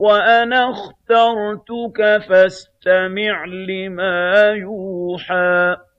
وَأَنَا اخْتَرْتُكَ فَاسْتَمِعْ لِمَا يُوحَىٰ